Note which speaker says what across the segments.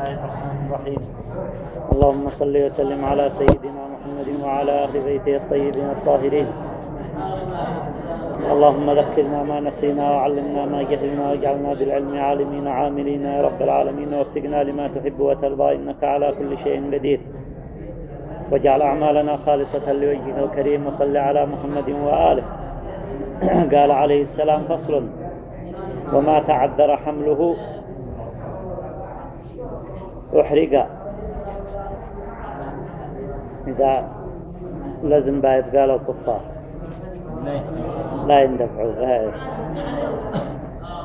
Speaker 1: الله الرحمن الرحيم. اللهم صل وسلم على سيدنا محمد وعلى أهل بيته الطيبين الطاهرين. اللهم ذكرنا ما نسينا وعلمنا ما جهلنا واجعلنا بالعلم عالمين عاملين يا رب العالمين. ووفقنا لما تحب وترضى إنك على كل شيء قدير. واجعل أعمالنا خالصة لوجهك الكريم وصل على محمد وآله. قال عليه السلام فصل. وما تعذر حمله أحرق إذا لازم بايب قالوا كفار. لا يندفعوا هاي.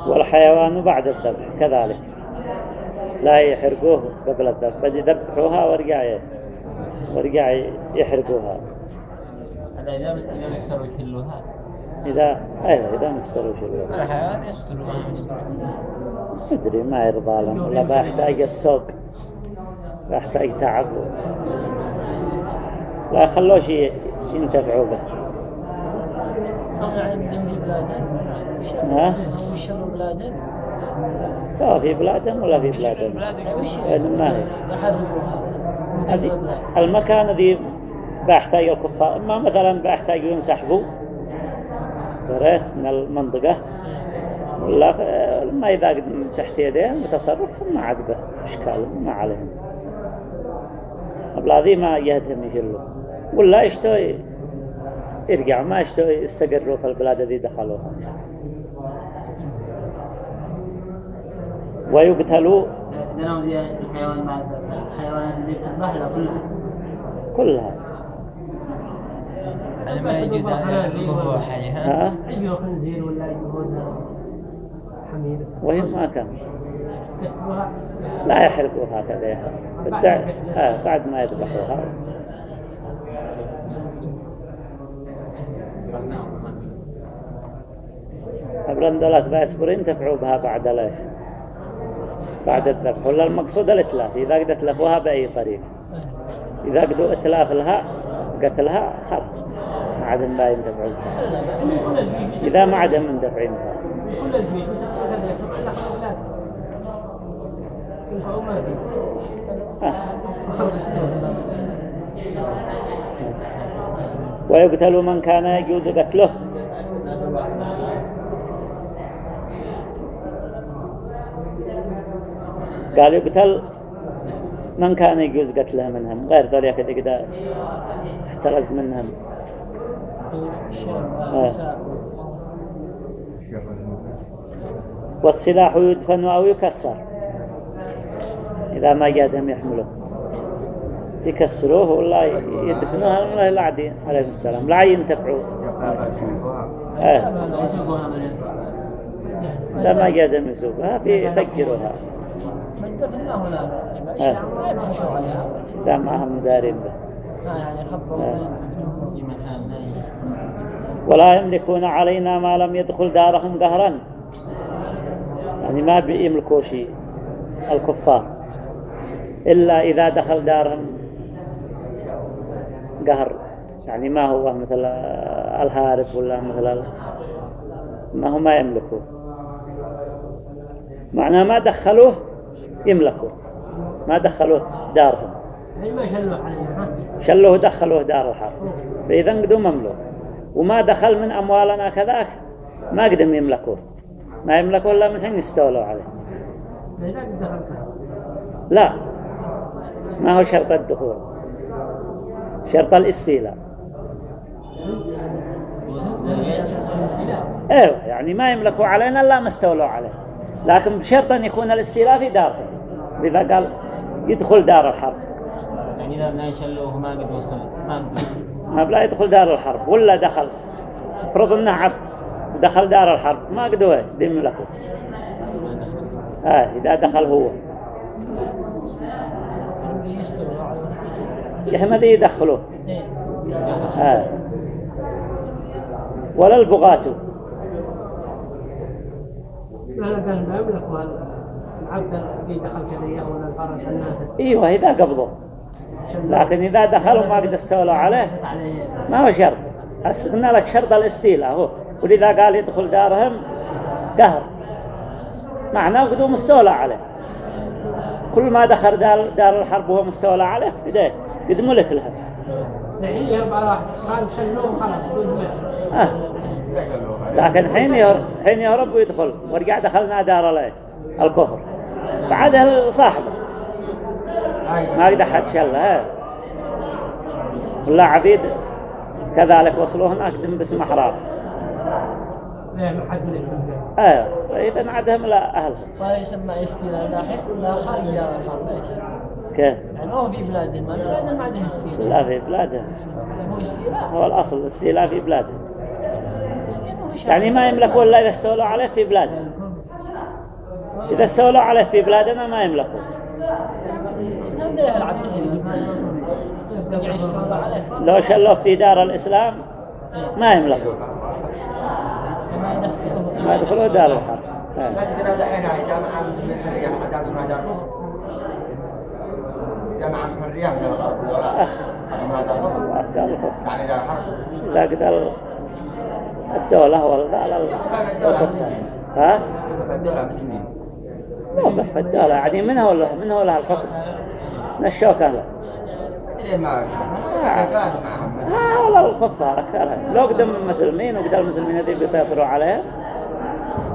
Speaker 1: والحيوان بعد الذبح كذلك. لا يحرقوه قبل الذبح بل يذبحوها ورجع ورجع يحرقوها.
Speaker 2: هذا إذا مستروا يكلوها
Speaker 1: إذا أيوة إذا مستروا شلوها
Speaker 2: الحيوان يستروا ما يستروا
Speaker 1: أدري ما يرضى لهم ولا بيحتاج السوق. بيحتاج تعب. لا يخلوش ي- ينتفعوا به.
Speaker 3: أنا عندهم في بلادهم؟ يشروا بلادهم
Speaker 1: سواء في بلادهم ولا في بلادهم يعني ما هي. المكان ذي بيحتاج الكفار. ما مثلا بيحتاج ينسحبوا بريت من المنطقة. ولا ما إذا قد تحت يديهم بتصرفهم ما عاد به إشكال ما عليهم قبل ذي ما يهدهم يشلوا ولا يشتوا ي- يرجعوا ما يشتوا يستقروا في البلاد ذي دخلوها. ويقتلوا
Speaker 3: الحيوانات اللي بتذبح لها كلها.
Speaker 1: كلها.
Speaker 2: هذا ما يجوز أن ها؟
Speaker 1: ها؟
Speaker 4: يجوا خنزير ولا يجوا حمير.
Speaker 1: وهي ما كان لا يحرقوا هكذا. آه بعد ما يذبحوها البرندلات بيصبر ينتفعوا بها بعد ليش بعد الذبح. ولا المقصود الاتلاف إذا قد اتلفوها بأي طريق. إذا قدوا اتلاف لها قتلها خلاص. ما عاد ما بها
Speaker 4: بس
Speaker 1: إذا ما عاد بها
Speaker 4: ما في
Speaker 1: آه.
Speaker 4: خلص
Speaker 1: ويقتل من كان يجوز قتله. قال يقتل من كان يجوز قتله منهم؟ غير ذلك كده احترز منهم. آه. والسلاح يدفن أو يكسر. إذا ما جادهم يحمله يكسروه ولا يدفنوها ولا لا عادي عليه السلام. لا ينتفعوا. آه.
Speaker 3: لا
Speaker 1: ما جادهم يسوقها في
Speaker 3: لا ما عليها
Speaker 1: لا ما هم دارين به
Speaker 3: يعني.
Speaker 2: في مكان.
Speaker 1: ولا يملكون علينا ما لم يدخل دارهم قهرا يعني ما بيملكوا شيء الكفار إلا إذا دخل دارهم قهر يعني ما هو مثل الهارب ولا مثل ما هو ما يملكوه معناه ما دخلوه يملكوه ما دخلوه دارهم.
Speaker 4: ما شلوا علينا
Speaker 1: شلوه دخلوه دار الحرب. فإذا قدوا مملوك. وما دخل من أموالنا كذاك ما قدم يملكوه. ما يملكوه إلا من حين يستولوا عليه.
Speaker 4: لا.
Speaker 1: ما هو شرط الدخول. شرط الاستيلاء. أيوه يعني ما يملكوا علينا إلا ما استولوا عليه. لكن بشرط أن يكون الاستيلاء في دارهم إذا قال يدخل دار الحرب.
Speaker 2: يعني إذا ما يشلوه ما قد وصل. ما قد
Speaker 1: ما بلا يدخل دار الحرب. ولا دخل. افرض إنه عبد دخل دار الحرب. ما قدوا إيش
Speaker 2: ما دخل
Speaker 1: آه إذا دخل هو. يحمد يدخلوه
Speaker 3: إيه.
Speaker 1: آه. ولا البغاة.
Speaker 4: لا قال ما العبد اللي دخل كذا ولا الفرس
Speaker 1: أيوه إذا قبضوا لكن إذا دخلوا ما قد استولوا عليه ما هو شرط. قلنا لك شرط الاستيلاء هو. ولذا قال يدخل دارهم قهر. معناه قدوم استولى عليه. كل ما دخل دار, دار الحرب وهو مستولى عليه بداية قد ملك لها.
Speaker 4: الحين على واحد صار شلوه خلاص.
Speaker 1: آه. لكن حين يهرب حين يهرب ويدخل ورجع دخلنا دار الكفر بعدها صاحبه ما قد حد شله. ولا عبيد كذلك وصلوا هناك دم باسم
Speaker 4: أحرار منه.
Speaker 1: أيوه فإذا عدهم لا أهلهم
Speaker 2: فيسمى استيلاء لاحق لا خارج دار الحرب إيش؟
Speaker 1: كيف
Speaker 2: يعني هو في بلادهم ما بلادهم ما عندهم استيلاء
Speaker 1: لا في بلادهم
Speaker 2: هو استيلاء
Speaker 1: هو الأصل الاستيلاء في بلادهم
Speaker 2: استيلاء في شعب.
Speaker 1: يعني ما يملكوا الا إذا استولوا عليه في بلادهم إذا استولوا عليه في بلادنا ما يملكوا لو شلوا في دار الإسلام ما يملكوا
Speaker 2: ما
Speaker 1: يدخلوا دار الحرب.
Speaker 5: بس ترى دحين هاي جامعة مسلمين حرية ما دام اسمها دار حرية من الغرب ولا دار
Speaker 1: الكفر
Speaker 5: يعني دار حرب
Speaker 1: لا قد الدولة ولا لا الكفار ها؟ مو بس الدولة يعني من هو له من هو له الحكم من الشوكة له آه والله الكفار أكثرها لو قدم المسلمين وقدر المسلمين هذي بيسيطروا عليها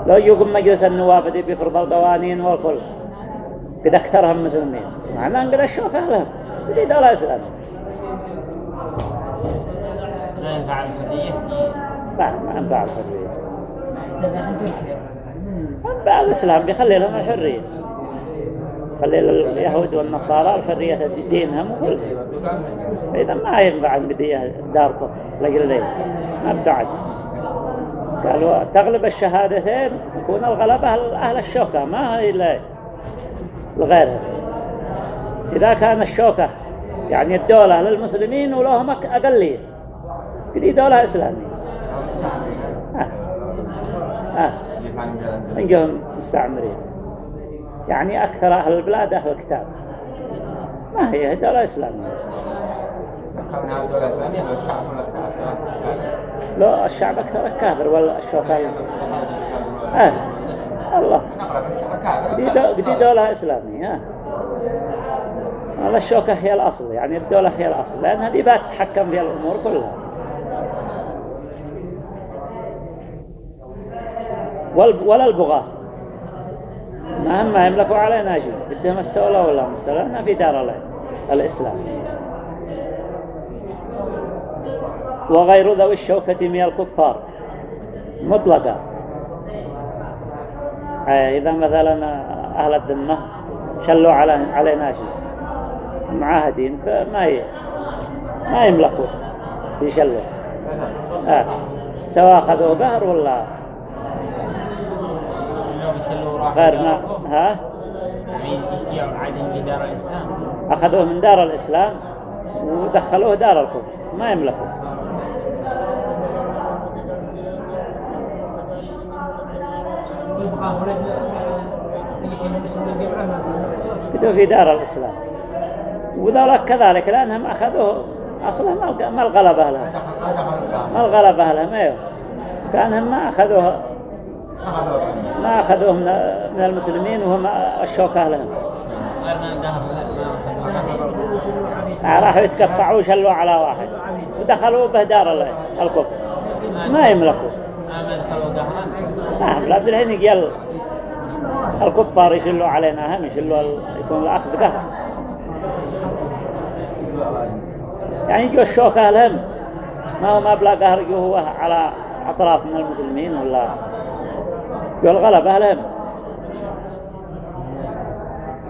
Speaker 1: لو يقوم مجلس النواب هذي بيفرض القوانين والكل قد أكثرهم مسلمين معناه قد الشوكة لهم هذي دولة إسلام
Speaker 2: لا
Speaker 1: لا ما ينفع الحرية ينفع الإسلام بيخلي لهم الحرية. خلي اليهود والنصارى الحرية دينهم وكل إذا ما ينفع البدية داركم لقل ليه ما ابتعد. قالوا تغلب الشهادتين يكون الغلبة أهل الشوكة. ما هي لغيرها إذا كان الشوكة يعني الدولة للمسلمين ولهم أقلية. دي دولة إسلامية. آه. آه. عندهم مستعمرين يعني أكثر أهل البلاد أهل الكتاب ما هي دولة إسلامية لو الشعب أكثر كافر ولا الشوكة آه. الله دي, دو دي دولة إسلامية والله الشوكة هي الأصل يعني الدولة هي الأصل لأن هذه بتتحكم في الأمور كلها ولا البغاة. ما هم ما يملكوا علينا شيء بدهم استولوا ولا مستولى لأنها في دار الله. الإسلام. وغير ذوي الشوكة من الكفار. مطلقا آه، إذا مثلا أهل الذمة شلوا علينا شيء معاهدين فما ي... ما يملكوا. يشلوا. آه. سواء أخذوا قهر ولا غير ما ها؟
Speaker 2: دار الإسلام.
Speaker 1: أخذوه من دار الإسلام ودخلوه دار الكفر. ما
Speaker 4: جمعنا
Speaker 1: بدوا في دار الإسلام. وذلك كذلك لأنهم أخذوه أصلا ما الغ- ما الغلبة لهم
Speaker 5: ما
Speaker 1: الغلبة لهم أيوه كأنهم ما أخذوه. ما أخذوه من المسلمين وهم الشوكة لهم. راحوا يتقطعوا وشلوا على واحد. ودخلوا به دار ال- الكفر. ما يملكوا. نعم لابد الحين يقل. الكفار يشلوا علينا هم يشلوا ال- يكون الأخذ قهر يعني يجوا الشوكة لهم. ما هو ما بلا قهر يجوا على أطراف من المسلمين ولا يجوا الغلبة لهم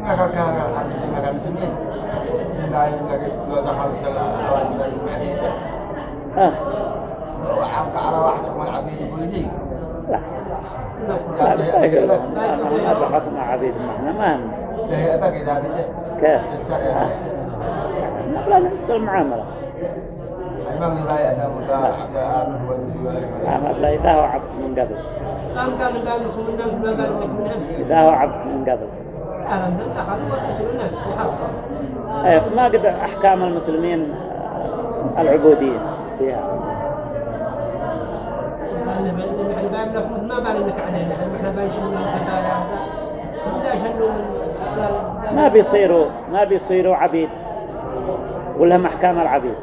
Speaker 5: ما كان كافر الحرب اللي ما كان مسلمين لا يملك لو دخلوا سلا عواد الله العبيد
Speaker 1: آه.
Speaker 5: وعبق على واحد يقول العبيد كل شيء
Speaker 1: لا لا ما ما بحكم عبيد ما إحنا ما هم كيف؟
Speaker 5: السريع
Speaker 1: لا نمت
Speaker 5: لا يأثم هو
Speaker 1: لا ما بلا إذا هو عبد من قبل.
Speaker 4: قام قالوا قالوا الناس ما قالوا الناس
Speaker 1: إذا هو عبد من قبل. أيه فما قد أحكام المسلمين العبودية فيها.
Speaker 4: ما علينا إحنا السبايا
Speaker 1: ما بيصيروا ما بيصيروا عبيد ولهم أحكام العبيد.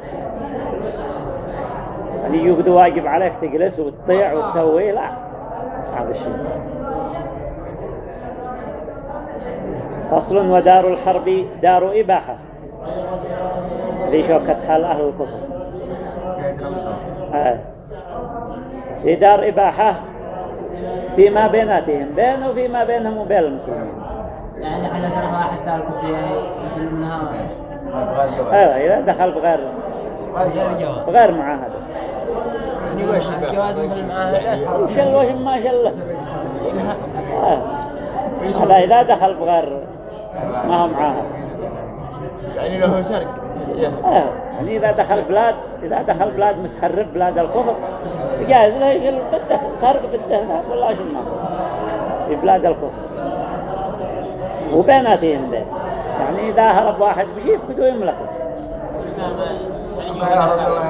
Speaker 1: يعني يقضي واجب عليك تجلس وتطيع وتسوي. لا هذا الشيء فصل ودار الحرب دار إباحة. ذي شوكة حال أهل الكفر. آه. في دار إباحة فيما بيناتهم بين وفيما بينهم وبين المسلمين.
Speaker 3: يعني إحنا سنة واحد دار كفر يعني يسلمونها
Speaker 1: أيوه إذا دخل بغير بغير معاهدة.
Speaker 3: يعني وش الجواز مثل المعاهدة
Speaker 1: وشل وش ما شله آه. هذا إذا دخل بغير ما هو معاهد
Speaker 5: يعني له شرق.
Speaker 1: آه. يعني إذا دخل بلاد إذا دخل بلاد متحرب بلاد الكفر جاهز له يشل بده سرق بده ولا شو ما في بلاد الكفر. وبيناتهم بين يعني إذا هرب واحد بشيء بدو يملكه.
Speaker 5: الله الله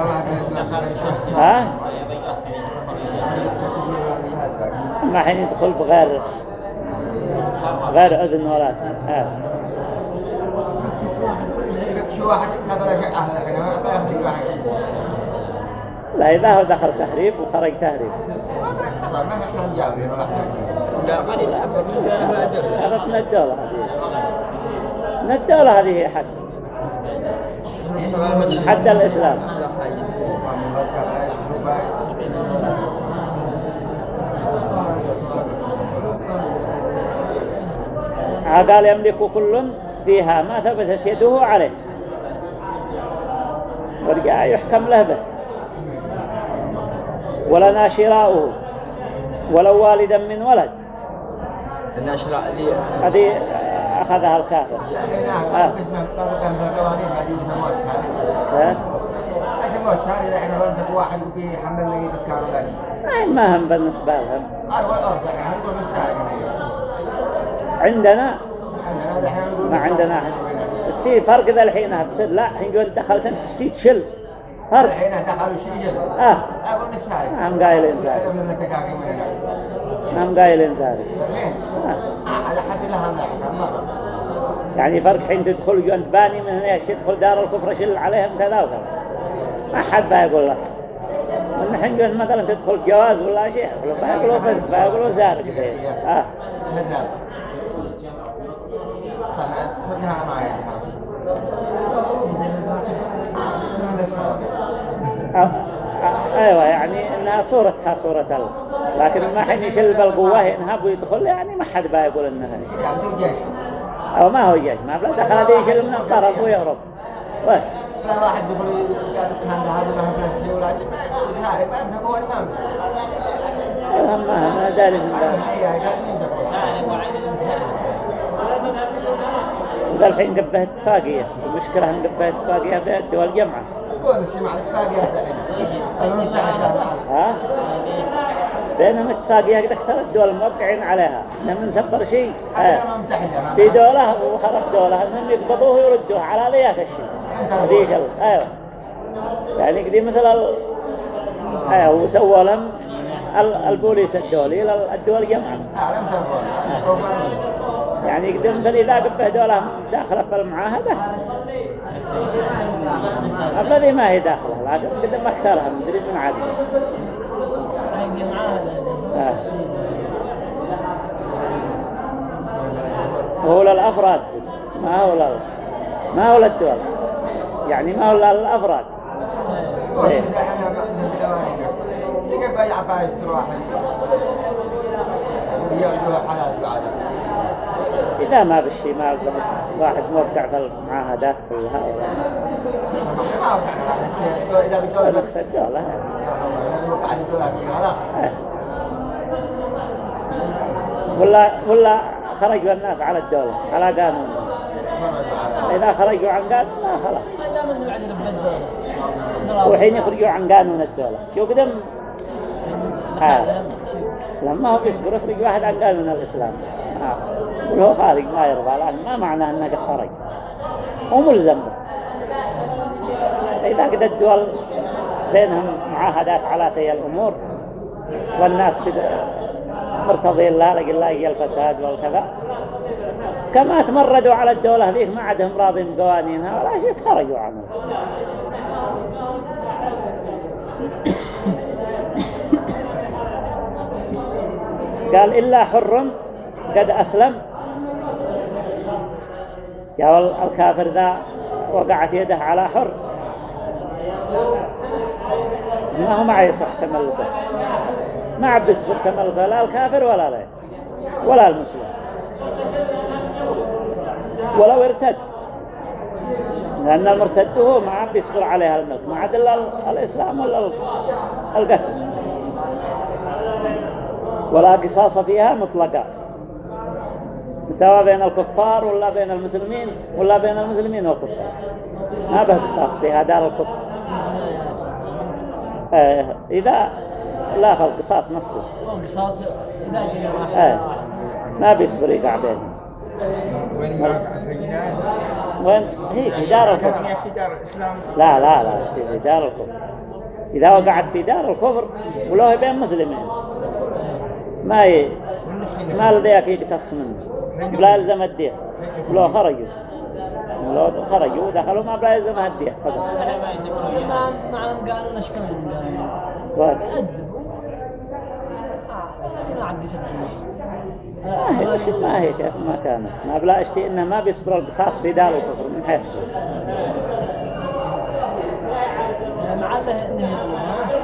Speaker 1: ها؟ ما حين يدخل بغير غير أذن ولا آه.
Speaker 5: ما يخلي واحد.
Speaker 1: لا إذا هو دخل تهريب وخرج تهريب الدولة هذه. الدولة هذه هي حد حد الإسلام. قال يملك كل فيها ما ثبتت يده عليه. ورجع يحكم له به ولنا شراؤه ولو والدا من ولد.
Speaker 5: النشرة اللي
Speaker 1: هذه أخذها الكافر.
Speaker 5: هنا اسمه من القوانين هذه يسموها لو امسك واحد بيحمل لي شيء
Speaker 1: ما هم بالنسبة لهم.
Speaker 5: نقول بالساري
Speaker 1: عندنا؟ ما عندنا. أحد الشيء فرق ذا الحين بصير لا الحين جون دخلت أنت الشيء تشل. فرق.
Speaker 5: الحين دخلوا شيء جل.
Speaker 1: آه.
Speaker 5: أقول الساري
Speaker 1: ما هم قايلين ساري
Speaker 5: لو من الدكاكين من هنا
Speaker 1: ما هم قايلين ساري
Speaker 5: الحين؟
Speaker 1: آه.
Speaker 5: على حد لها مرة.
Speaker 1: يعني فرق حين تدخل جون تباني من هنا الشيء تدخل دار الكفر شل عليهم كذا وكذا. ما حد بيقول لك. من الحين جون مثلا تدخل جواز ولا شيء بيقولوا صدق بيقولوا سارق. آه. أيوه يعني إنها صورتها صورة الله. لكن ما حد يشل بالقوة ينهب ويدخل يعني ما حد بيقول
Speaker 5: إنها
Speaker 1: أو ما هو جيش ما بلا دخل هذه يشل من الطرف ويهرب وين؟
Speaker 5: لا واحد بيقول كان ذهب ولا الشيء ولا شيء ما يقول هذا ما يمسكوا ولا ما يمسكوا
Speaker 1: هم ما داري من ذلك
Speaker 5: هي قاعدين يمسكوا
Speaker 1: وذا الحين قبه اتفاقية المشكلة ان قبه اتفاقية في الدول جمعة.
Speaker 5: قول السمع الاتفاقية
Speaker 1: ها؟ بينهم اتفاقية قد أكثر الدول موقعين عليها. انهم نسبر شيء في دولة وخرب دولة. انهم يقبضوه ويردوه. على ذيك الشيء هذيك ال- أيوه. يعني كذي مثل ال... أيوه وسووا لهم ال- البوليس الدولي. للدول جمعا
Speaker 5: لم تقول
Speaker 1: يعني قدر مثل اذا قبه دولة داخلة في المعاهدة. قبل ذي ما هي داخلة لكن قدم أكثرها مدري من عدد
Speaker 3: عندي معاهدة
Speaker 1: آه. وهو للأفراد. ما هو لل... ما هو للدول. يعني ما هو للأفراد.
Speaker 5: استراحة يأخذوها حلال
Speaker 1: إذا ما بالشي ما واحد موقع في المعاهدات كلها.
Speaker 5: إذا خلاص
Speaker 1: آه. ولا ولا خرجوا الناس على الدولة على قانون. إذا خرجوا عن قانون ما خلاص. وحين يخرجوا عن قانون الدولة. شو قدم؟ آه. لما هو بيصبر يخرج واحد عن قانون الإسلام. آه. وهو خارج ما يرضى لكن ما معناه أنه قد خرج هو ملزم. به. إذا قد الدول بينهم معاهدات على تي الأمور والناس مرتضين لا لقي لا الفساد والكذا. كما تمردوا على الدولة ذيك ما عندهم راضين بقوانينها ولا شيء خرجوا عنها. قال إلا حر قد أسلم. يا الكافر ذا وقعت يده على حر. ما هو معي صح تملكه. ما عب يصبر تملكه لا الكافر ولا لا ولا المسلم. ولو ارتد. لأن المرتد هو ما عب يصبر عليها الملك. ما عاد إلا الإسلام ولا القتل. ولا قصاص فيها مطلقة. سواء بين الكفار ولا بين المسلمين ولا بين المسلمين والكفار. ما به قصاص فيها دار الكفر. آه، إذا لا فالقصاص نصه.
Speaker 2: قصاص إذا جرى واحد.
Speaker 1: ما بيصبر يقع بينهم.
Speaker 5: وين ما وقعت في الجناية؟
Speaker 1: وين؟ هي في دار الكفر.
Speaker 5: في دار الإسلام.
Speaker 1: لا لا لا في دار الكفر. إذا وقعت في دار الكفر ولو هي بين مسلمين. ما ي... ما لديك يقتص منه. لا يلزم الدين ولو خرجوا. لو خرجوا دخلوا ما بلا يلزم الدين فقط
Speaker 2: ما معهم قالوا كانوا
Speaker 1: وين؟
Speaker 2: أدبوا آه، ما عاد يسبوا
Speaker 1: ما هي ما هي كيف ما كانت. ما بلا إشتي إنه ما بيصبر القصاص في دار الكفر من حيث.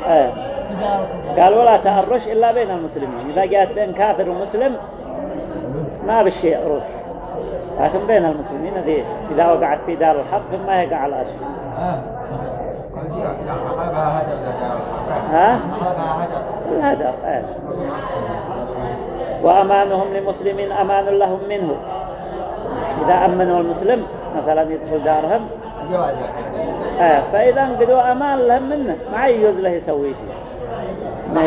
Speaker 1: آه.
Speaker 2: في داركم
Speaker 1: قال ولا تهرش إلا بين المسلمين. إذا جاءت بين كافر ومسلم ما بالشيء روش لكن بين المسلمين ذي إذا وقعت في دار الحق ما يقع
Speaker 5: هدر دار
Speaker 1: ها؟ الهدر آه. وأمانهم لمسلم أمان لهم منه. إذا أمنوا المسلم مثلا يدخل دارهم. آه. فإذا انقدوا أمان لهم منه. ما يجوز له يسوي شيء. ما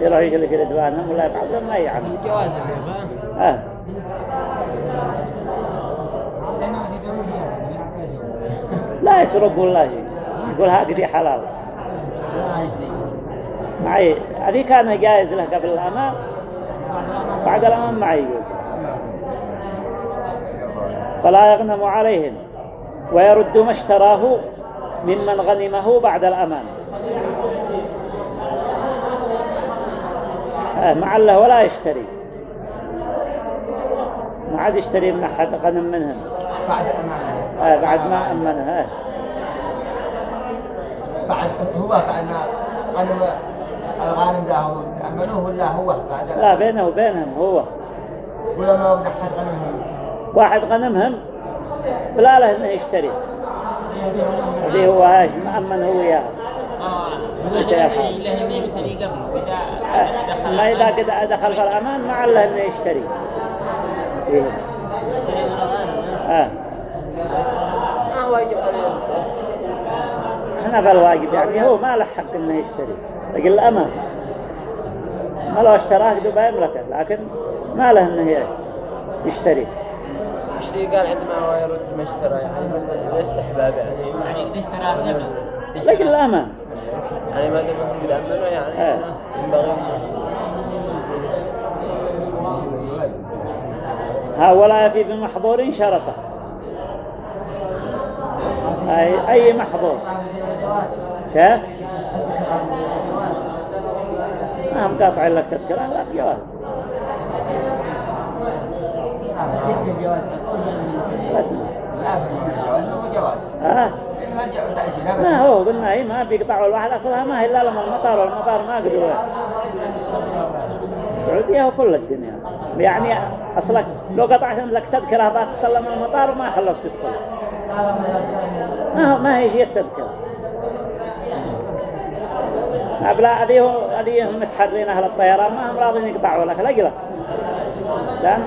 Speaker 1: يروح يجلس رضوانهم ولا يفعل لهم ما يعمل
Speaker 2: فيها
Speaker 1: لا يسرق ولا شيء يقول هذه حلال. معي. هذه كان جائز له قبل الأمان بعد الأمان ما يجوز. فلا يغنم عليهم ويرد ما اشتراه ممن غنمه بعد الأمان آه، مع الله ولا يشتري. عاد يشتري من أحد غنم منهم
Speaker 5: بعد أمانة.
Speaker 1: آه، بعد ما أمنه آه.
Speaker 5: بعد هو بعد ما غنم الغانم ده هو تأمنوه ولا هو بعد؟
Speaker 1: لا بينه وبينهم هو.
Speaker 5: ولا ما وقت أحد غنمهم؟
Speaker 1: واحد غنمهم؟ فلا له إنه يشتري. هذه هو هاش مأمن هو
Speaker 2: آه إنه قبل
Speaker 1: آه، ما إذا قد دخل في الأمان ما له إنه يشتري.
Speaker 5: ما هو يجب عليه
Speaker 1: هنا بالواجب يعني هو ما له حق إنه يشتري. لكن الأمان ما لو اشتراه قد بيملكه لكن ما له إنه يشتري.
Speaker 6: اشتري قال عندما هو يرد ما اشترى؟ يعني الاستحباب يعني.
Speaker 2: يعني إذا اشتراه قبل
Speaker 1: لكن الأمان
Speaker 6: يعني ما دام قد امنوا يعني
Speaker 1: آه.
Speaker 6: ينبغي
Speaker 1: ها ولا يفي بمحظور شرطة. أي, أي محظور. كيف؟ ما هم قاطع لك تذكرة لا بجواز. ما هو قلنا هي ما بيقطعوا الواحد أصلها ما هي إلا لما المطار والمطار ما قدروا. السعودية وكل الدنيا. يعني أصلك. لو قطعت لك تذكرة تسلم المطار ما خلوك تدخل. ما هو ما هي شيء التذكرة. أبلا هذه هو- هذه هم متحرين أهل الطيران ما هم راضين يقطعوا لك لأن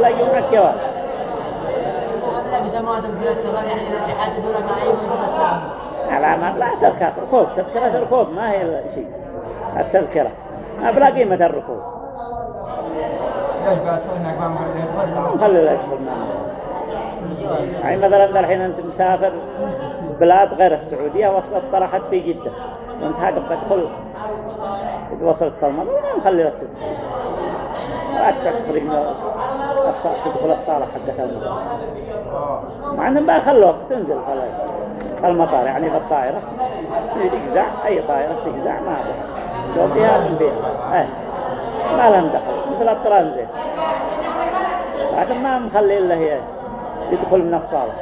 Speaker 1: لا يوم الجواز
Speaker 2: لا يعني يحددوا لك منطقة تسافر
Speaker 1: على ما لا تذكرة ركوب تذكرة ركوب ما هي شيء. التذكرة. ما بلا قيمة الركوب. نخلي معنا يعني مثلا الحين أنت مسافر بلاد غير السعودية وصلت طرحت في جدة. وأنت حاقب تدخل إذا وصلت في المطار ما نخلي لك تدخل. تدخل الصالة حقت المطار مع إنهم ما خلوك تنزل في المطار يعني في الطائرة. تقزع أي طائرة تقزع ما هذا لو فيها من فيها. إيه. ما لهم دخل مثل الترانزيت. لكن ما مخلي إلا هي يدخل من الصالة.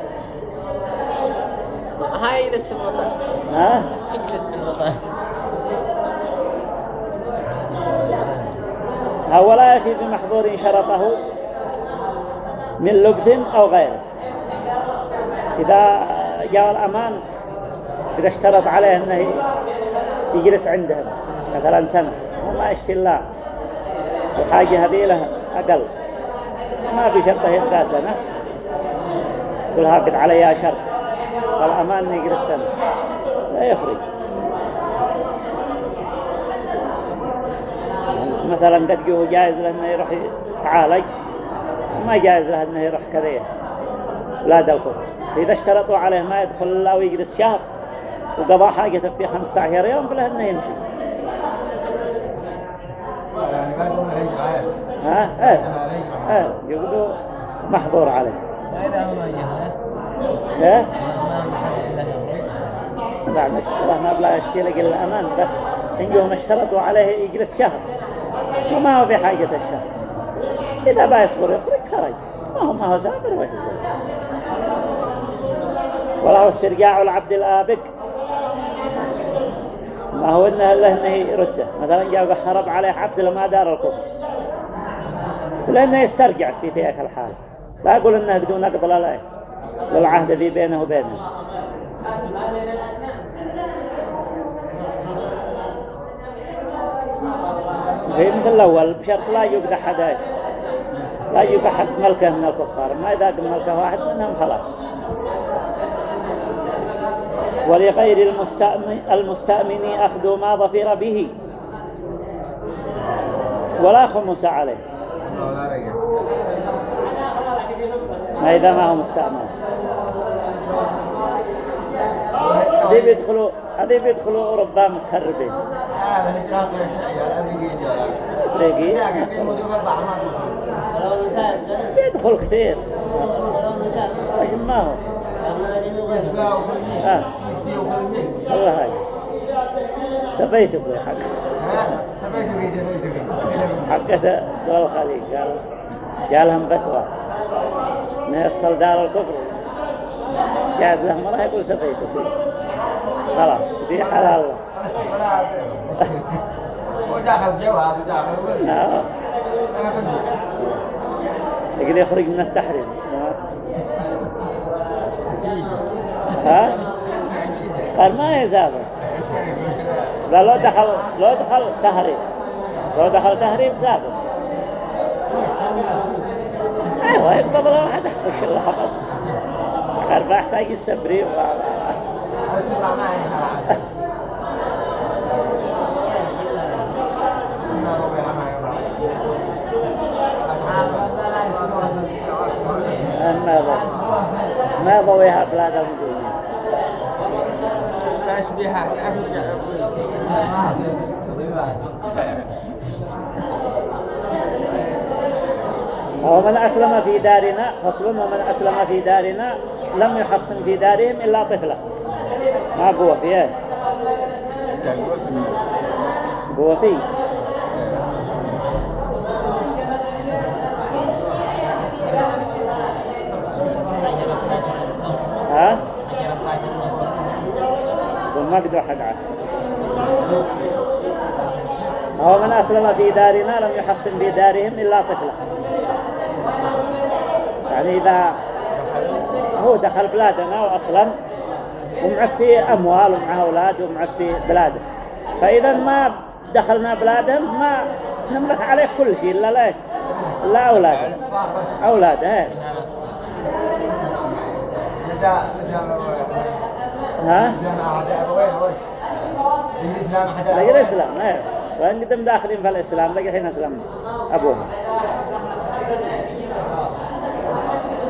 Speaker 6: هاي يجلس في المطار
Speaker 1: ها؟
Speaker 6: يجلس في المطار
Speaker 1: هو لا يكفي بمحظور شرطه من لبث أو غيره إذا جاء الأمان إذا اشترط عليه أنه يجلس عندهم مثلا سنة وما يشتي الله الحاجة هذه له أقل. ما بشرطه يبقى سنة. كلها قد عليها شرط. والأمان يجلس سنة لا يخرج مثلا قد جوه جائز له إنه يروح يتعالج. ما جائز له إنه يروح كذا. لا دلكم إذا اشترطوا عليه ما يدخل الله ويجلس شهر. وقضى حاجته في 15 يوم فله إنه يمشي
Speaker 5: يعني ما يسمى الهجرة
Speaker 1: ها؟ إيه
Speaker 5: يسمى الهجرة
Speaker 1: إيه يقولوا محظور عليه.
Speaker 6: وإذا هو ما جهله إلا هو
Speaker 1: بعد الله ما بلا يشتي لك الا أمان بس انجهم اشترطوا عليه يجلس شهر. وما هو في حاجة الشهر. إذا ما يصبر يخرج خرج. ما هو ما هو سافر ويحزن وله استرجاع العبد الآبق ما هو إنه الله إنه يرده. مثلا جاء هرب عليه عبد لما دار الكفر لأنه يسترجع في تلك الحال. لا أقول إنه بدون نقض لا للعهد ذي بينه وبينه. هي مثل الأول بشرط لا يقدح حدا لا يقدح حد ملكه من الكفار. ما إذا قد ملكه واحد منهم خلاص. ولغير المستأمن, المستأمن أخذ ما ظفر به. ولا خمس عليه
Speaker 5: ولا رجع
Speaker 1: ما إذا ما هو مستأمن هذي بيدخلوا هذي بيدخلوا أوروبا
Speaker 3: نساء
Speaker 1: بيدخل كثير. لكن ما هو. آه. والله هاي سبيت أبوي حق.
Speaker 5: ها سبيت بي سبيت بي
Speaker 1: حقته دول الخليج. قال جالهم فتوى من الصلدار الكفر جاب له مرة يقول أبوي خلاص دي حلال. الله
Speaker 5: وداخل جواز وداخل بندق.
Speaker 1: يقول يخرج من التحريم. ها؟ قال ما يسافر لا لو دخل لو دخل تهريب لو دخل تهريب سافر أيوه يقبض له واحد وش الله حفظ قال بحتاج السبري
Speaker 5: اسمع معي خلاص ما هو بها معي لا يسمعون
Speaker 1: ما ما ضويها بلاد المسلمين
Speaker 5: تشبيهات
Speaker 1: ومن أسلم في دارنا فصل ومن أسلم في دارنا لم يحصن في دارهم إلا طفلة ما قوة فيه قوة فيه. ها؟ قدر حد عاد هو أسلم في دارنا لم يحصن في دارهم إلا طفلة يعني إذا هو دخل بلادنا وأصلا ومعفي أموال ومعه أولاد ومعفي بلاده فإذا ما دخلنا بلادهم ما نملك عليه كل شيء إلا ليش؟
Speaker 5: بس.
Speaker 1: أولاده. هي.
Speaker 5: نبدأ إسلام
Speaker 1: ها
Speaker 5: إسلام أحد أبوين وش يجري إسلام أحد
Speaker 1: لقي
Speaker 5: أبوين
Speaker 1: الإسلام هي. وإن قدم داخلين في الإسلام لقي حين أسلم أبوهم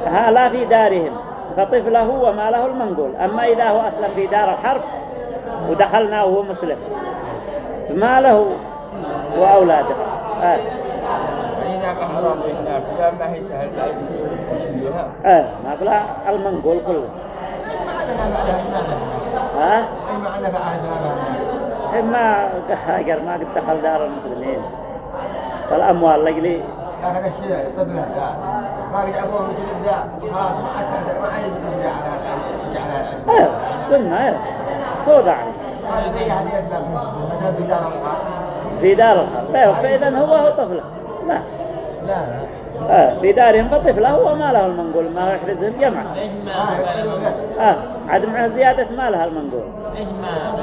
Speaker 1: ها لا في دارهم فطفله وما له المنقول. أما إذا هو أسلم في دار الحرب ودخلنا وهو مسلم فما له وأولاده. آه.
Speaker 5: ما إذا ما هي سهل لا يشيلوها
Speaker 1: ما بلا المنقول كله. ها
Speaker 5: أي ما عندنا بعدها سلامة
Speaker 1: ما هاجر ما قد دخل دار المسلمين والأموال لجلي
Speaker 5: لكن الشيء طفله ذا ما قد أبوه مسلم ذا خلاص ما حتى ما عايز يرجع على على
Speaker 1: أيوه قلنا أيوه. فوضى. عنه
Speaker 5: ما زي أحد يسلم. مثلا بدار الحرب
Speaker 1: في دار الحرب أيوه فإذا هو هو طفلة. لا.
Speaker 5: لا.
Speaker 1: آه في دارهم فطفلة هو ما له المنقول ما هو يحرزهم
Speaker 5: له
Speaker 1: آه عاد معه زيادة ما لها المنقول.
Speaker 3: ليش ما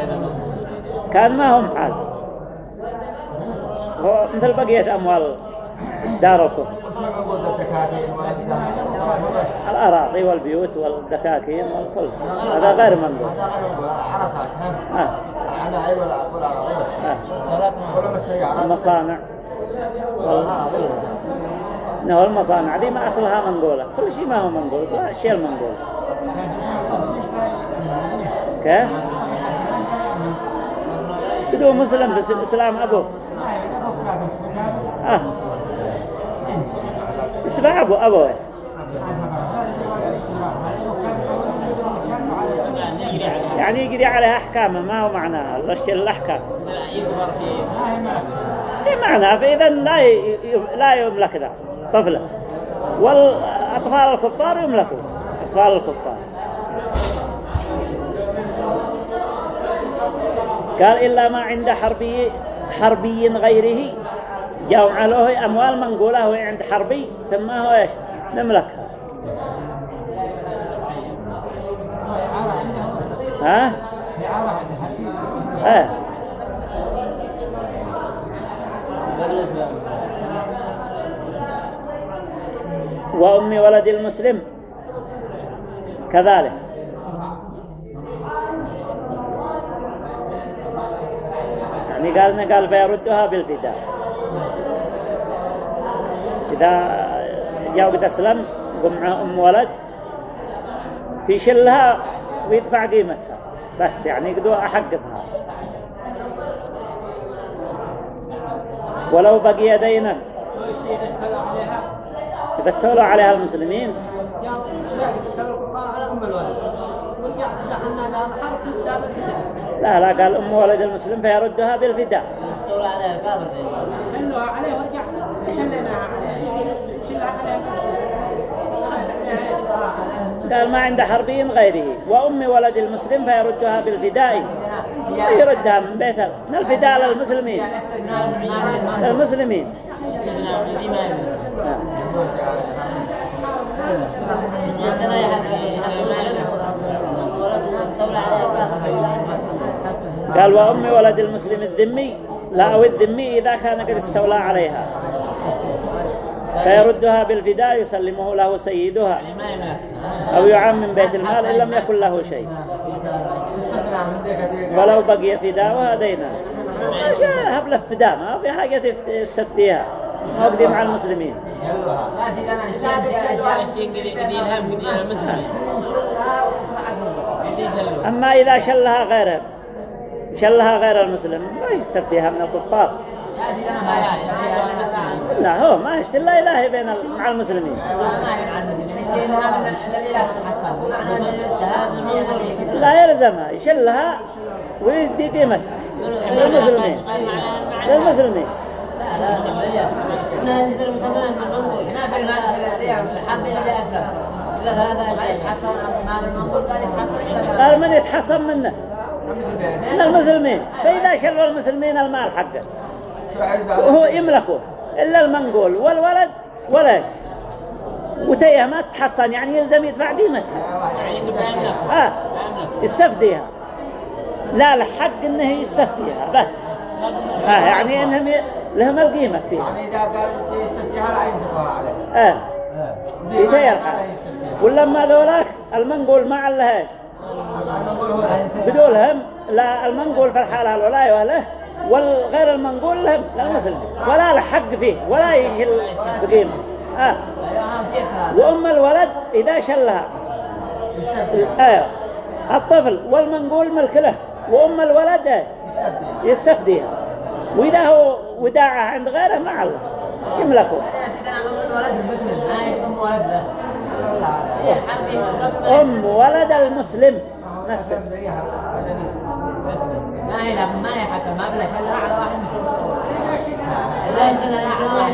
Speaker 1: كان ما هو محاز هو مثل بقية أموال. دار الكفر الأراضي والبيوت والدكاكين والكل. هذا غير
Speaker 5: نقول العرصات ها
Speaker 1: آه.
Speaker 5: العناعي ولا ولا الأراضي بس بس
Speaker 1: المصانع. انه المصانع دي ما أصلها منقولة. كل شيء ما هو منقول. لا الشيء المنقول. كيف؟ بدو مسلم في الإسلام أبوه. آه.
Speaker 3: يعني يجري
Speaker 1: عليها أحكامه ما هو معناها الشيء الأحكام.
Speaker 3: لا
Speaker 1: اي معناها فاذا لا لا يملك ذا. طفلة. والأطفال الكفار يملكوا. أطفال الكفار. قال إلا ما عند حربي حربي غيره. جاءوا له أموال منقولة وهي عند حربي ثم هو إيش؟ نملكها. ها؟ ها؟ وأم ولد المسلم. كذلك. يعني قالنا قال بيردها بالفداء. إذا جاء قد أسلم معه أم ولد. في شلها ويدفع قيمتها. بس يعني يقدروا أحق بها ولو بقي دينا
Speaker 4: عليها
Speaker 1: إذا استولوا عليها المسلمين. لا لا قال أم ولد المسلم فيردها بالفداء.
Speaker 3: استولى عليه الكافر
Speaker 4: شلوها عليه ورجع شليناها عليه شلها عليه
Speaker 1: قال ما عند حربي غيره. وأم ولد المسلم فيردها بالفداء. ويردها من بيت من الفداء للمسلمين. للمسلمين. قال وأم ولد المسلم الذمي. لا أو الذمي إذا كان قد استولى عليها. فيردها بالفداء يسلمه له سيدها. أو يعام من بيت المال إن لم يكن له شيء. ولو بقي فداء هدينا هب له فداء ما في حاجة تفت- تستفتيها. ما قدي مع المسلمين. أما إذا شلها غيره شلها غير المسلم ما يستفتيها من الكفار. لا هو ما يشتري. لا إله بين مع المسلمين.
Speaker 2: لا
Speaker 1: يلزمها يشلها ويدي قيمتها للمسلمين. للمسلمين.
Speaker 2: قال
Speaker 1: من يتحصن منه؟ من المسلمين. فإذا شلوا المسلمين المال حقه وهو يملكه. إلا المنقول. والولد ولد. وتيه ما تحصن يعني يلزم يدفع قيمتها. آه. يستفديها. لا لحق إنه يستفديها بس. آه يعني إنهم ي... لهم القيمة فيها.
Speaker 5: يعني إذا قال يستفتيها لا ينفقها عليه.
Speaker 1: آه. يتيه الحق. ولما ذولاك؟ المنقول ما علها.
Speaker 5: نقول هو لا ينسى
Speaker 1: بدولهم لا المنقول في الحالة الولاية وله والغير المنقول لهم للمسلمين ولا لحق فيه ولا يشل بقيمة. آه. وأم الولد إذا شلها. آه. الطفل والمنقول ملك له. وأم الولد. يستفديها وإذا هو وداعه عند غيره
Speaker 2: له هي الحربي قبل
Speaker 1: أم ولد المسلم. نفسه.
Speaker 2: ما هي لا ما هي حتى ما بلا شلها على واحد مسلم لا شلها على واحد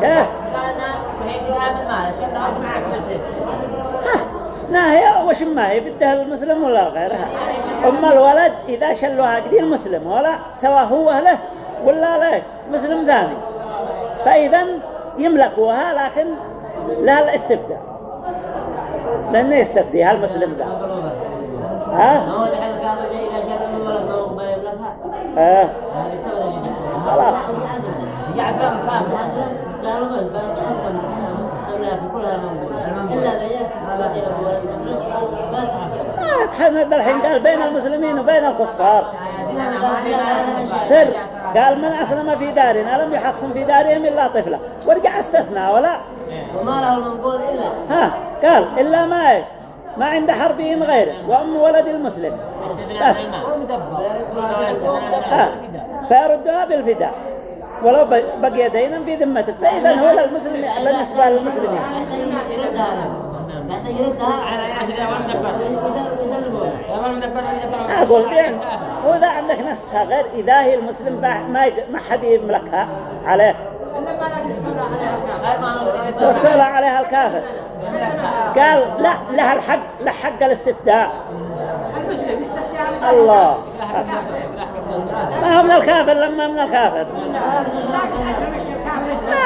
Speaker 1: كيف؟
Speaker 2: قالنا هي كتاب المال شلها معك
Speaker 1: لا هي وش ما هي بدها المسلم ولا غيرها؟ أم الولد إذا شلوها قدير مسلم ولا سواء هو له ولا له مسلم ثاني. فإذا يملكوها لكن لها الاستفداء لأنه يستفديها المسلم ذا؟ ها؟
Speaker 7: هو الحين قالوا لي إذا شاف من ولد ما هو ما
Speaker 1: خلاص. الحين قال بين المسلمين وبين الكفار سر قال من أسلم في دارنا لم يحصن في دارهم إلا طفلة ورجع استثنى ولا
Speaker 7: وما له المنقول إلا
Speaker 1: ها قال إلا ما ما عند حربين غيره وأم ولد المسلم بس. ها فيردها بالفداء. ولو بقي دينا في ذمته فإذا هو للمسلم بالنسبة للمسلمين. أقول هو إذا عندك نسها غير إذا هي المسلم ما ما حد يملكها عليه. واستولى عليها الكافر. قال لا لها الحق له حق الاستفتاء.
Speaker 4: المسلم
Speaker 1: الله. ما هو من الكافر لما من الكافر.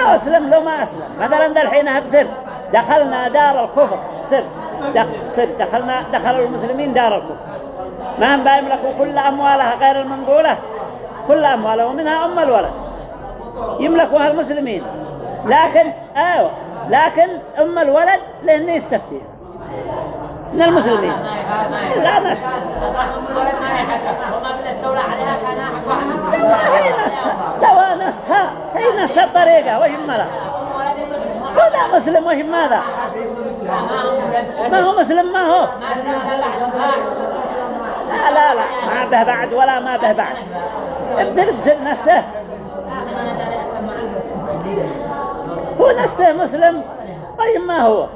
Speaker 1: ما أسلم لو ما أسلم. مثلا ذا الحين بسر دخلنا دار الكفر. سر. دخل سر. دخلنا دخل المسلمين دار الكفر. ما هم بيملكوا كل أموالها غير المنقولة؟ كل أموالها ومنها أم الولد. يملكوها المسلمين. لكن أيوه. لكن أم الولد لأنه يستفتي من المسلمين. لا نس سوا هي نسها نسها هي نس الطريقة وش
Speaker 2: المسلم
Speaker 1: هذا مسلم وش ماذا؟
Speaker 2: ما هو
Speaker 1: مسلم ما هو؟
Speaker 2: لا
Speaker 1: لا لا ما به بعد ولا ما به بعد. ابزر ابزر نسه هو نسه مسلم وش ما هو؟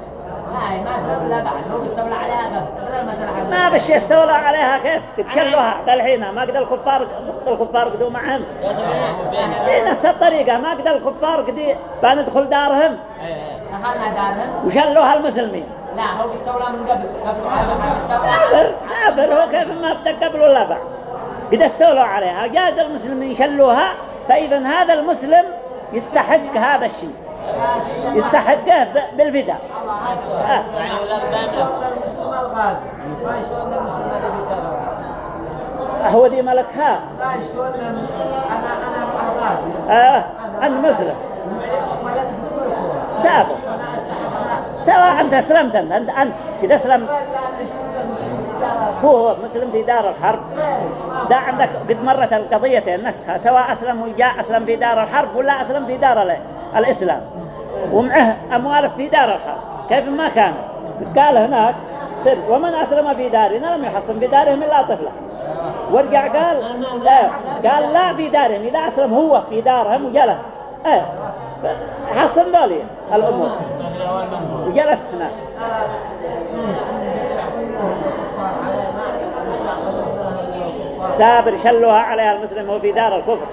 Speaker 2: لا هي ما أسلم لا بعد هو استولى عليها قبل
Speaker 1: ما بش يستولى عليها كيف؟ قد شلوها الحين ما قد الكفار الكفار قدوا معهم. هي نفس الطريقة. ما قد الكفار قد بندخل دارهم.
Speaker 2: دخلنا دارهم.
Speaker 1: وشلوها المسلمين.
Speaker 2: لا هو استولى من قبل قبل استولى
Speaker 1: صابر هو كيف ما بدا قبل ولا بعد. قد استولوا عليها. جاد المسلمين شلوها فإذا هذا المسلم يستحق هذا الشيء. يستحقه ب- بالفداء.
Speaker 7: داره
Speaker 1: هو دي ملكها
Speaker 7: أنا مع الغازي
Speaker 1: آه. عند مسلم سابق سواء أنت أسلمت أنت أنت, أنت
Speaker 7: في داره
Speaker 1: هو هو مسلم في دار الحرب. ده عندك قد مرت القضيتين نفسها سواء أسلم وجاء أسلم في دار الحرب ولا أسلم في دار ال- الإسلام. ومعه أمواله في دار الحرب كيف ما كان. قال هناك سر ومن أسلم في دارنا لم يحصن في دارهم إلا طفلة. ورجع قال لا. قال لا في دارهم إذا أسلم هو في دارهم وجلس. إيه. حصن ذولي الأمور. وجلس هناك. سابر شلوها عليها المسلم هو في دار الكفر.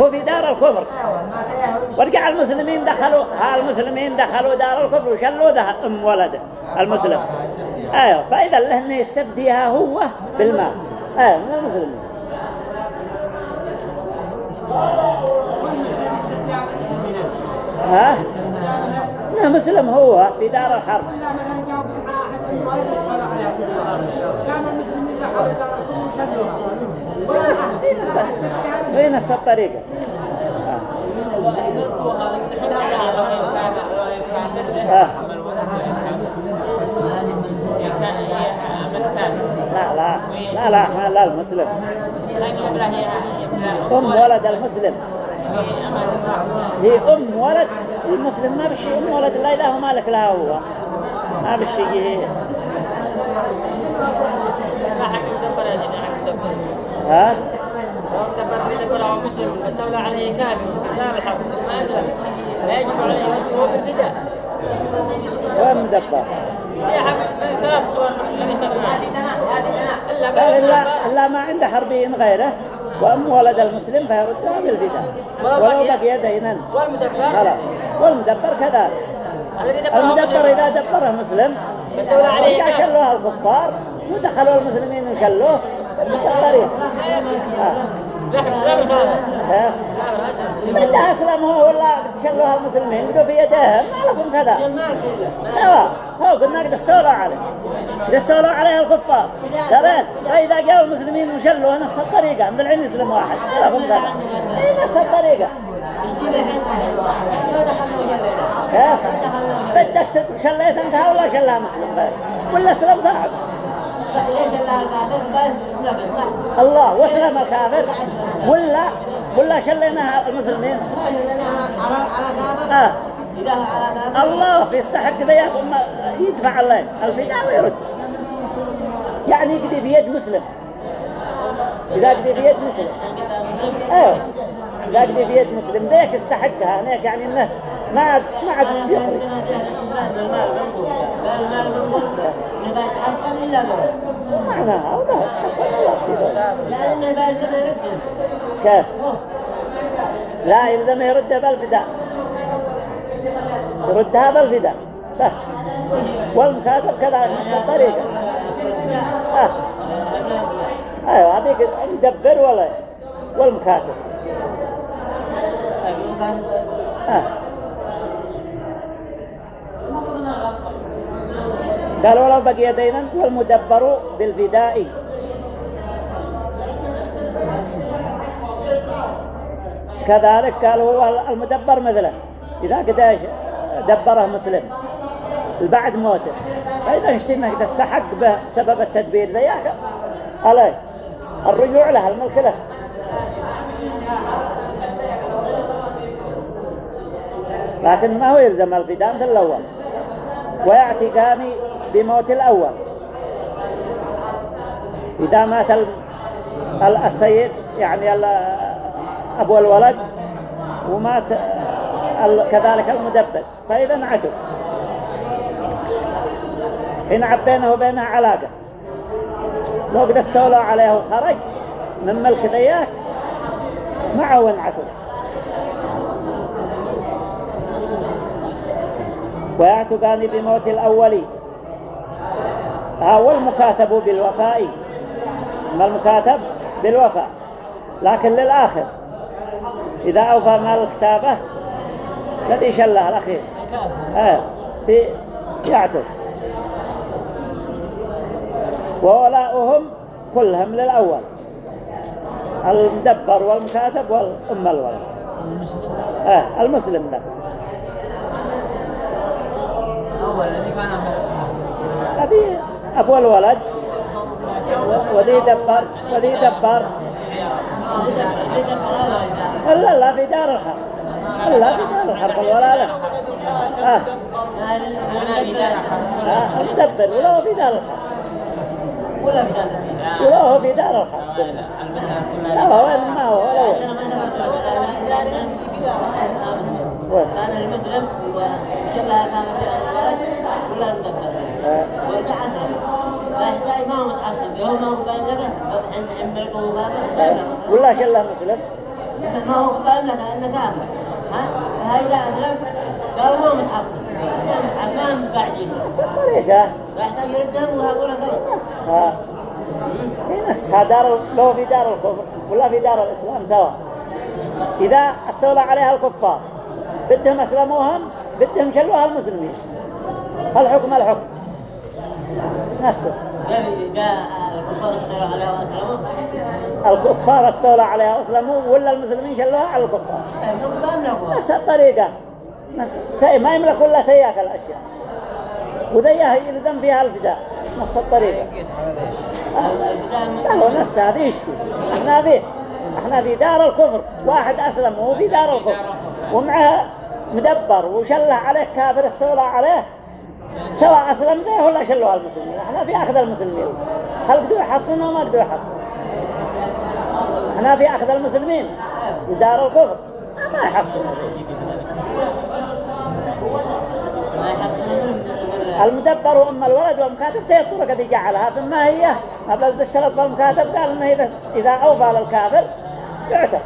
Speaker 1: هو في دار الكفر. ورجع المسلمين دخلوا ها المسلمين دخلوا دار الكفر وشلوا ده أم ولده المسلم. أيوه فإذا له انه يستفديها هو بالمال أيوه من المسلمين؟ ها؟ انه مسلم هو في دار الحرب.
Speaker 4: لا كان المسلمين
Speaker 1: هي نفس الطريقة آه. لا لا لا لا ما لا المسلم. أم ولد المسلم. هي أم ولد المسلم ما بشي أم ولد لا إله مالك لها هو. ما بشي هي ها؟
Speaker 8: مسلم عليه كافر دار ما اسلم عليه رده
Speaker 1: وين مدبر؟ قال إلا, إلا ما عنده حربي غيره وأم ولد المسلم فيردها بالفداء ولو بقي دينا
Speaker 8: والمدبر
Speaker 1: والمدبر كذلك المدبر إذا دبره مسلم
Speaker 8: كافر
Speaker 1: شلوها الكفار ودخلوا المسلمين وشلوه بس الطريق. إذا أسلم هو ولا شلوها المسلمين بدوا في يديهم ما لكم كذا سوا فوق النقد استولوا عليه إذا استولوا عليه الكفار ترى فإذا جاءوا المسلمين وشلوا نفس الطريقة من العين يسلم واحد ما لكم كذا إيه نفس الطريقة بدك شليت انت ولا شلها مسلم ولا اسلم صاحب
Speaker 7: الله
Speaker 1: الله واسلم الكافر ولا ولا شليناها المسلمين
Speaker 7: على إذا على
Speaker 1: الله في يستحق ذا ما يدفع عليه الفداء ويرد يعني يقضي بيد مسلم. إذا قضي بيد مسلم. أيوه إذا قضي بيد مسلم ذاك يستحقها هناك يعني إنه ما ما عاد يخرج بس
Speaker 7: يتحصل إلا ذول
Speaker 1: معناها ولا حصل الله في ذلك
Speaker 7: لأنه بعد ما يرد
Speaker 1: كيف لا يلزم يردها بالفداء يردها بالفداء بس والمكاتب كذا نفس الطريقة. أيوه هذيك مدبر ولا والمكاتب. قال ولو بقي دينا والمدبر بالفداء. كذلك قال هو المدبر مثله إذا قد دبره مسلم بعد موته. فإذا اشتنا قد استحق به سبب التدبير ذا ياك عليه الرجوع له الملك له. لكن ما هو يلزم الفداء مثل الأول. ويعتقان بموت الأول. إذا مات ال- ال- السيد يعني أبو الولد ومات كذلك المدبر. فإذا انعتق حين عبينه وبينها علاقة. لو قد استولوا عليه وخرج من ملك ذياك معه انعتق ويعتقان بموت الأول هو المكاتب بالوفاء. أما المكاتب؟ بالوفاء. لكن للآخر إذا أوفى مال الكتابة الذي شله الأخير؟ آه في يعتق وولاؤهم كلهم للأول. المدبر والمكاتب والأم الولد آه المسلم. ده أبو الولد. وذي دبر وذي دبر لا لا في دار الحرب. لا في دار الحرب الولادة آه.
Speaker 8: أنا في دار الحرب
Speaker 1: آه ولا في دار الحرب.
Speaker 7: ولا
Speaker 1: ولا هو في دار الحرب. سوا وين ما هو ولا
Speaker 7: ما
Speaker 1: وين
Speaker 7: كان المسلم وشلها كان في الولد ولا المدبر أسلم فيحتاج ما هو متحصل هو ما هو
Speaker 1: مسلم.
Speaker 7: ما هو قبل لك أنه كامل ها فإذا أسلم قال ما هو متحصل ما هم قاعدين
Speaker 1: بس الطريقة
Speaker 7: فيحتاج يردهم وهقول غلط
Speaker 1: نسخة هي نسخة دار لو في دار الكفر ولا في دار الإسلام سواء إذا استولى عليها الكفار بدهم أسلموهم بدهم شلوها المسلمين. الحكم الحكم؟
Speaker 7: جاء الكفار اشتروا عليها وأسلموا
Speaker 1: الكفار استولى عليها وأسلموا ولا المسلمين شلوها على الكفار. نفس الطريقة ما يملك ولا تياك الأشياء. وذيها يلزم فيها الفداء. نفس الطريقة لا هو نفس هذه يشتي إحنا فيه إحنا في دار الكفر. واحد أسلم وهو في دار الكفر. ومعه مدبر وشله عليه كافر استولى عليه. سواء ذا ولا شلوها المسلمين. إحنا في أخذ المسلمين. هل قدروا يحصنوا وما قدروا يحصنوا هنا في أخذ المسلمين. لدار الكفر. ما
Speaker 7: ما من
Speaker 1: المدبر وأم الولد والمكاتب تهي الطرق جعلها ثم هي قصد الشرط والمكاتب. قال إنه إذا, أوفى للكافر يعتق.